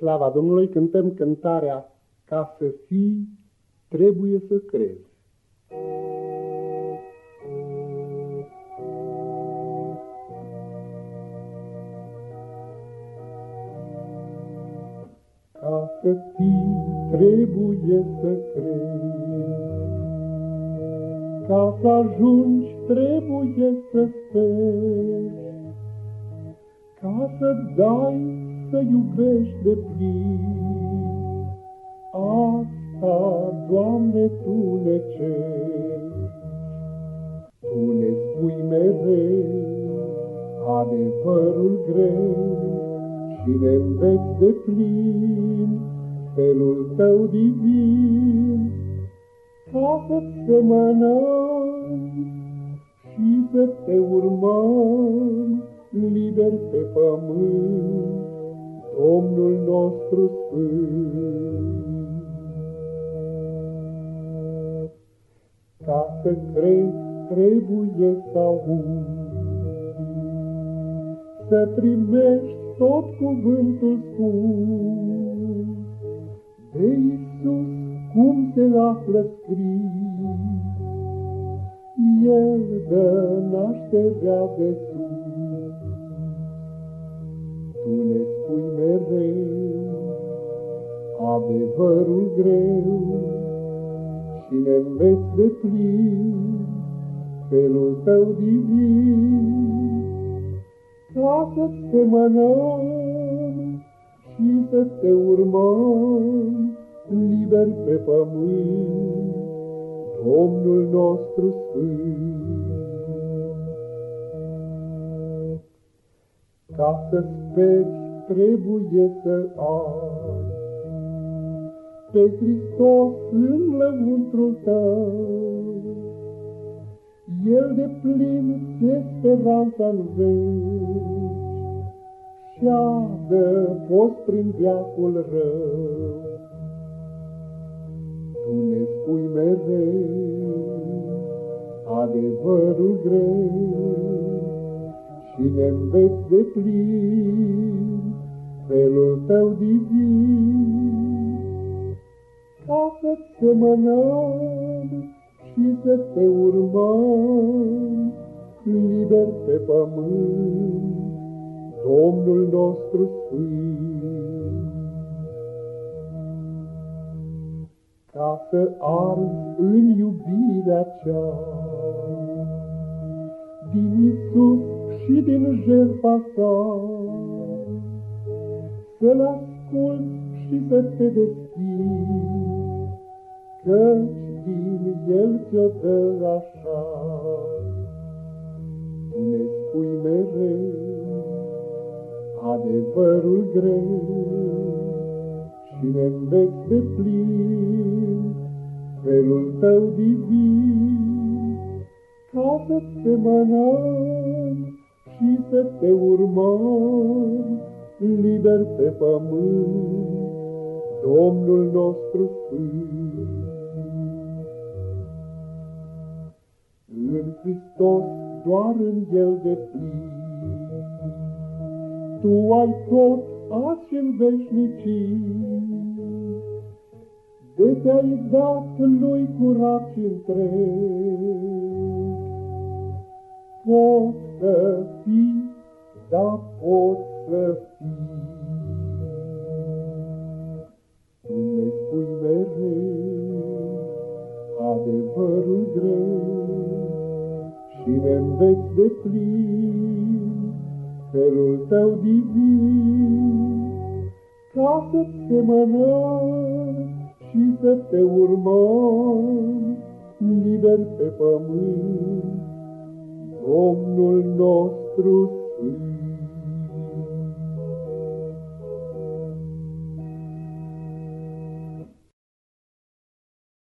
slava Domnului cântăm cântarea Ca să fii, trebuie să crezi. Ca să fii, trebuie să crezi. Ca să ajungi, trebuie să speri. Ca să dai să iubești de plin. Asta, Doamne, Tu ne ceri. Tu ne spui mereu adevărul greu și ne înveți de plin felul Tău divin, ca să-ți semănăm și să Te urmăm liber pe pământ. Domnul nostru Sfânt. Ca să crezi, trebuie să auzi, să primești tot cuvântul spus de Iisus, cum se află scris. El dă nașterea de adevărul greu și ne înveți de plin felul tău divin ca să-ți semănăm și să te urmăm liber pe pământ, Domnul nostru Sfânt. Ca să speri, trebuie să ai pe Hristos în lăuntrul tău. El de plin de speranța în veci și adă post prin viacul rău. Tu ne spui mereu adevărul greu, și ne înveți de plin felul tău divin, ca să-ți semănăm și să te urmăm, liber pe pământ, Domnul nostru Sfânt. Ca să arzi în iubirea cea din Iisus și din jertfa sa. Să-L ascult și să te deschizi, Căci din El ți-o dă așa. Tu ne spui mereu adevărul greu Și ne înveți de plin felul tău divin, Ca să-ți semănăm și să te urmăm liber pe pământ, Domnul nostru Sfânt. Hristos, doar în El de plin, Tu ai tot azi în veșnicii, de te-ai dat Lui curat și întreg. Înveți de plin felul tău divin, ca să-ți semănăm și să te urmăm liber pe pământ. Domnul nostru Sfânt.